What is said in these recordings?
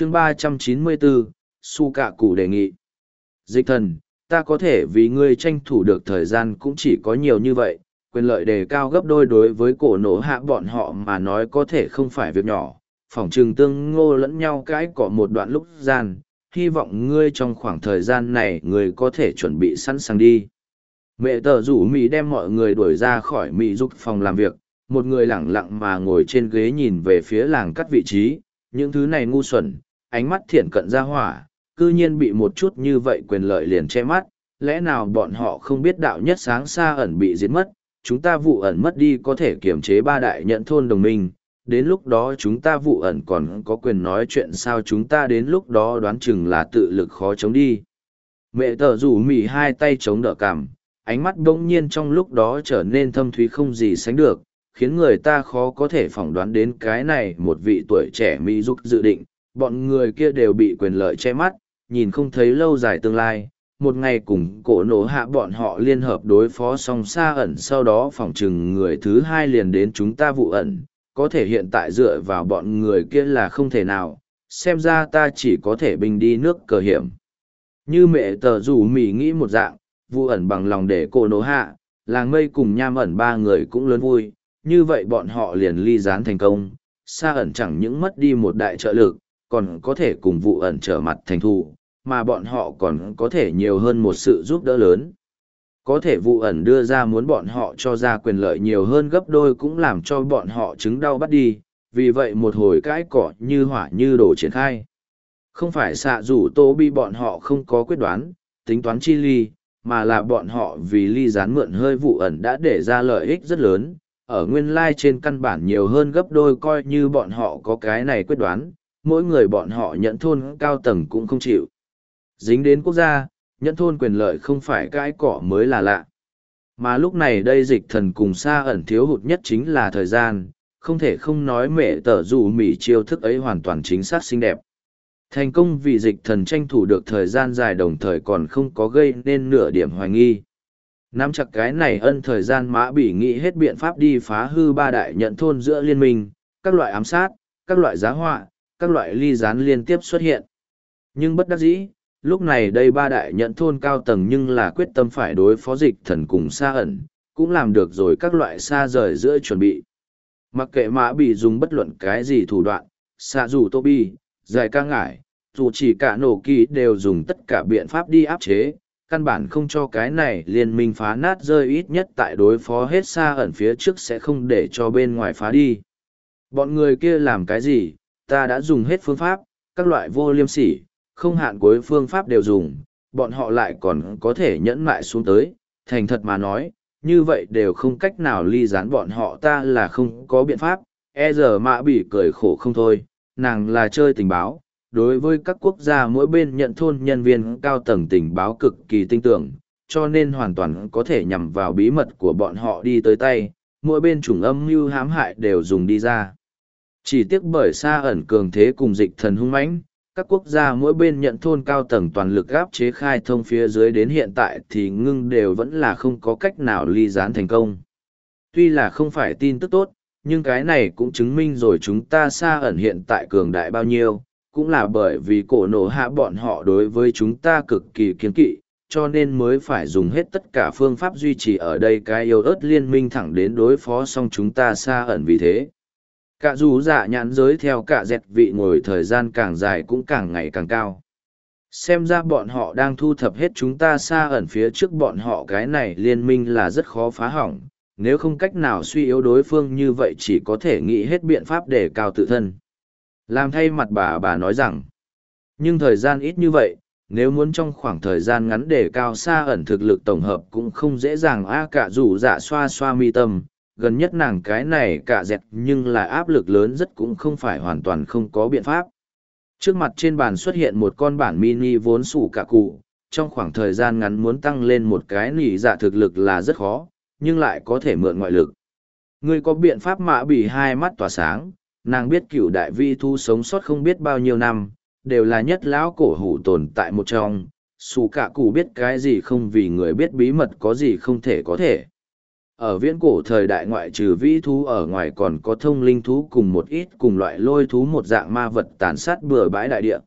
chương ba trăm chín mươi bốn su cạ cụ đề nghị. Dịch thần, ta có thể vì ngươi tranh thủ được thời gian cũng chỉ có nhiều như vậy, quyền lợi đề cao gấp đôi đối với cổ nổ hạ bọn họ mà nói có thể không phải việc nhỏ. Phỏng chừng tương ngô lẫn nhau cãi cọ một đoạn lúc gian, hy vọng ngươi trong khoảng thời gian này ngươi có thể chuẩn bị sẵn sàng đi. Mẹ tờ rủ mỹ đem mọi người đuổi ra khỏi mỹ giúp phòng làm việc, một người lẳng lặng mà ngồi trên ghế nhìn về phía làng cắt vị trí, những thứ này ngu xuẩn ánh mắt thiện cận ra hỏa, cư nhiên bị một chút như vậy quyền lợi liền che mắt, lẽ nào bọn họ không biết đạo nhất sáng xa ẩn bị giết mất, chúng ta vụ ẩn mất đi có thể kiểm chế ba đại nhận thôn đồng minh, đến lúc đó chúng ta vụ ẩn còn có quyền nói chuyện sao chúng ta đến lúc đó đoán chừng là tự lực khó chống đi. Mẹ tờ rủ mỉ hai tay chống đỡ cảm ánh mắt bỗng nhiên trong lúc đó trở nên thâm thúy không gì sánh được, khiến người ta khó có thể phỏng đoán đến cái này một vị tuổi trẻ mỹ giúp dự định bọn người kia đều bị quyền lợi che mắt, nhìn không thấy lâu dài tương lai. Một ngày cùng cổ nổ hạ bọn họ liên hợp đối phó song xa ẩn sau đó phỏng trừng người thứ hai liền đến chúng ta vụ ẩn. Có thể hiện tại dựa vào bọn người kia là không thể nào, xem ra ta chỉ có thể bình đi nước cờ hiểm. Như mẹ tờ rủ mỉ nghĩ một dạng, vụ ẩn bằng lòng để cổ nổ hạ, làng mây cùng nham ẩn ba người cũng lớn vui. Như vậy bọn họ liền ly gián thành công, xa ẩn chẳng những mất đi một đại trợ lực còn có thể cùng vụ ẩn trở mặt thành thù mà bọn họ còn có thể nhiều hơn một sự giúp đỡ lớn. Có thể vụ ẩn đưa ra muốn bọn họ cho ra quyền lợi nhiều hơn gấp đôi cũng làm cho bọn họ chứng đau bắt đi, vì vậy một hồi cãi cỏ như hỏa như đổ triển khai. Không phải xạ rủ tô bi bọn họ không có quyết đoán, tính toán chi ly, mà là bọn họ vì ly gián mượn hơi vụ ẩn đã để ra lợi ích rất lớn, ở nguyên lai trên căn bản nhiều hơn gấp đôi coi như bọn họ có cái này quyết đoán, mỗi người bọn họ nhận thôn cao tầng cũng không chịu. Dính đến quốc gia, nhận thôn quyền lợi không phải cái cỏ mới là lạ. Mà lúc này đây dịch thần cùng xa ẩn thiếu hụt nhất chính là thời gian, không thể không nói mẹ tở dù mỉ chiêu thức ấy hoàn toàn chính xác xinh đẹp. Thành công vì dịch thần tranh thủ được thời gian dài đồng thời còn không có gây nên nửa điểm hoài nghi. Nắm chặt cái này ân thời gian mã bị nghĩ hết biện pháp đi phá hư ba đại nhận thôn giữa liên minh, các loại ám sát, các loại giá họa, các loại ly gián liên tiếp xuất hiện. Nhưng bất đắc dĩ, lúc này đây ba đại nhận thôn cao tầng nhưng là quyết tâm phải đối phó dịch thần cùng xa ẩn, cũng làm được rồi các loại xa rời giữa chuẩn bị. Mặc kệ mã bị dùng bất luận cái gì thủ đoạn, xa dù tô bi, dài ca ngải, dù chỉ cả nổ kỳ đều dùng tất cả biện pháp đi áp chế, căn bản không cho cái này liên minh phá nát rơi ít nhất tại đối phó hết xa ẩn phía trước sẽ không để cho bên ngoài phá đi. Bọn người kia làm cái gì, ta đã dùng hết phương pháp, các loại vô liêm sỉ, không hạn cuối phương pháp đều dùng, bọn họ lại còn có thể nhẫn mại xuống tới, thành thật mà nói, như vậy đều không cách nào ly gián bọn họ ta là không có biện pháp, e giờ mạ bị cười khổ không thôi, nàng là chơi tình báo, đối với các quốc gia mỗi bên nhận thôn nhân viên cao tầng tình báo cực kỳ tinh tưởng, cho nên hoàn toàn có thể nhằm vào bí mật của bọn họ đi tới tay, mỗi bên chủng âm mưu hãm hại đều dùng đi ra. Chỉ tiếc bởi xa ẩn cường thế cùng dịch thần hung mãnh, các quốc gia mỗi bên nhận thôn cao tầng toàn lực gáp chế khai thông phía dưới đến hiện tại thì ngưng đều vẫn là không có cách nào ly gián thành công. Tuy là không phải tin tức tốt, nhưng cái này cũng chứng minh rồi chúng ta xa ẩn hiện tại cường đại bao nhiêu, cũng là bởi vì cổ nổ hạ bọn họ đối với chúng ta cực kỳ kiên kỵ, cho nên mới phải dùng hết tất cả phương pháp duy trì ở đây cái yêu ớt liên minh thẳng đến đối phó xong chúng ta xa ẩn vì thế. Cả dù dạ nhãn giới theo cả dẹt vị ngồi thời gian càng dài cũng càng ngày càng cao. Xem ra bọn họ đang thu thập hết chúng ta xa ẩn phía trước bọn họ cái này liên minh là rất khó phá hỏng, nếu không cách nào suy yếu đối phương như vậy chỉ có thể nghĩ hết biện pháp để cao tự thân. Làm thay mặt bà bà nói rằng, nhưng thời gian ít như vậy, nếu muốn trong khoảng thời gian ngắn để cao xa ẩn thực lực tổng hợp cũng không dễ dàng a cả dù dạ xoa xoa mi tâm, gần nhất nàng cái này cả dẹt nhưng là áp lực lớn rất cũng không phải hoàn toàn không có biện pháp. Trước mặt trên bàn xuất hiện một con bản mini vốn sủ cả cụ, trong khoảng thời gian ngắn muốn tăng lên một cái nỉ dạ thực lực là rất khó, nhưng lại có thể mượn ngoại lực. Người có biện pháp mã bị hai mắt tỏa sáng, nàng biết cửu đại vi thu sống sót không biết bao nhiêu năm, đều là nhất lão cổ hủ tồn tại một trong, sủ cả cụ biết cái gì không vì người biết bí mật có gì không thể có thể ở viễn cổ thời đại ngoại trừ vĩ thú ở ngoài còn có thông linh thú cùng một ít cùng loại lôi thú một dạng ma vật tàn sát bừa bãi đại địa.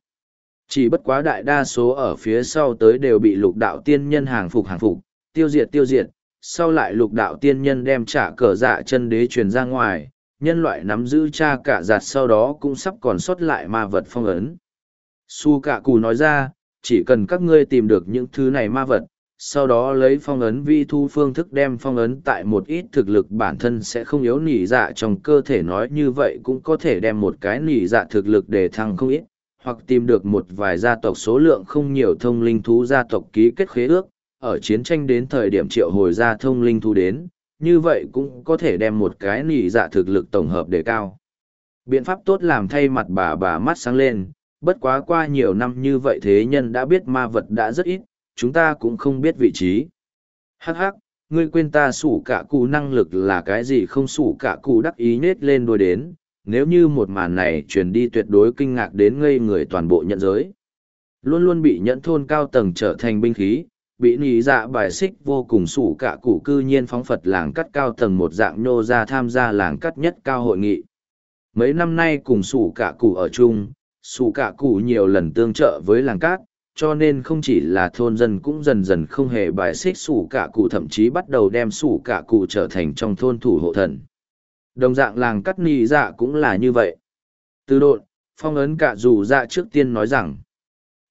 Chỉ bất quá đại đa số ở phía sau tới đều bị lục đạo tiên nhân hàng phục hàng phục, tiêu diệt tiêu diệt, sau lại lục đạo tiên nhân đem trả cờ dạ chân đế truyền ra ngoài, nhân loại nắm giữ cha cả giạt sau đó cũng sắp còn sót lại ma vật phong ấn. Su cả cù nói ra, chỉ cần các ngươi tìm được những thứ này ma vật, sau đó lấy phong ấn vi thu phương thức đem phong ấn tại một ít thực lực bản thân sẽ không yếu nỉ dạ trong cơ thể nói như vậy cũng có thể đem một cái nỉ dạ thực lực để thăng không ít, hoặc tìm được một vài gia tộc số lượng không nhiều thông linh thú gia tộc ký kết khế ước, ở chiến tranh đến thời điểm triệu hồi ra thông linh thú đến, như vậy cũng có thể đem một cái nỉ dạ thực lực tổng hợp đề cao. Biện pháp tốt làm thay mặt bà bà mắt sáng lên, bất quá qua nhiều năm như vậy thế nhân đã biết ma vật đã rất ít, chúng ta cũng không biết vị trí. Hắc hắc, ngươi quên ta sủ cả cụ năng lực là cái gì không sủ cả cụ đắc ý nết lên đôi đến, nếu như một màn này truyền đi tuyệt đối kinh ngạc đến ngây người toàn bộ nhận giới. Luôn luôn bị nhẫn thôn cao tầng trở thành binh khí, bị nỉ dạ bài xích vô cùng sủ cả cụ cư nhiên phóng phật làng cắt cao tầng một dạng nô ra tham gia làng cắt nhất cao hội nghị. Mấy năm nay cùng sủ cả cụ ở chung, sủ cả cụ nhiều lần tương trợ với làng cát, cho nên không chỉ là thôn dân cũng dần dần không hề bài xích sủ cả cụ thậm chí bắt đầu đem sủ cả cụ trở thành trong thôn thủ hộ thần. Đồng dạng làng cắt nỉ dạ cũng là như vậy. Từ độn, phong ấn cả dù dạ trước tiên nói rằng,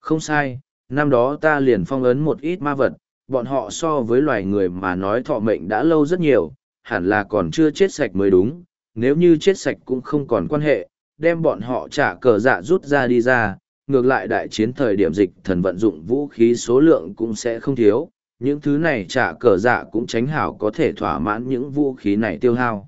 không sai, năm đó ta liền phong ấn một ít ma vật, bọn họ so với loài người mà nói thọ mệnh đã lâu rất nhiều, hẳn là còn chưa chết sạch mới đúng, nếu như chết sạch cũng không còn quan hệ, đem bọn họ trả cờ dạ rút ra đi ra, ngược lại đại chiến thời điểm dịch thần vận dụng vũ khí số lượng cũng sẽ không thiếu, những thứ này trả cờ dạ cũng tránh hảo có thể thỏa mãn những vũ khí này tiêu hao.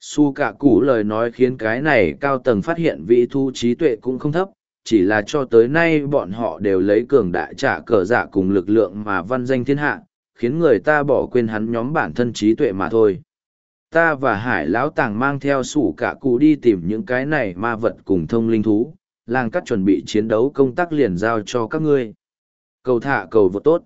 Su cả củ lời nói khiến cái này cao tầng phát hiện vị thu trí tuệ cũng không thấp, chỉ là cho tới nay bọn họ đều lấy cường đại trả cờ dạ cùng lực lượng mà văn danh thiên hạ, khiến người ta bỏ quên hắn nhóm bản thân trí tuệ mà thôi. Ta và hải lão tàng mang theo sủ cả cụ đi tìm những cái này ma vật cùng thông linh thú, làng cắt chuẩn bị chiến đấu công tác liền giao cho các ngươi. Cầu thả cầu vượt tốt.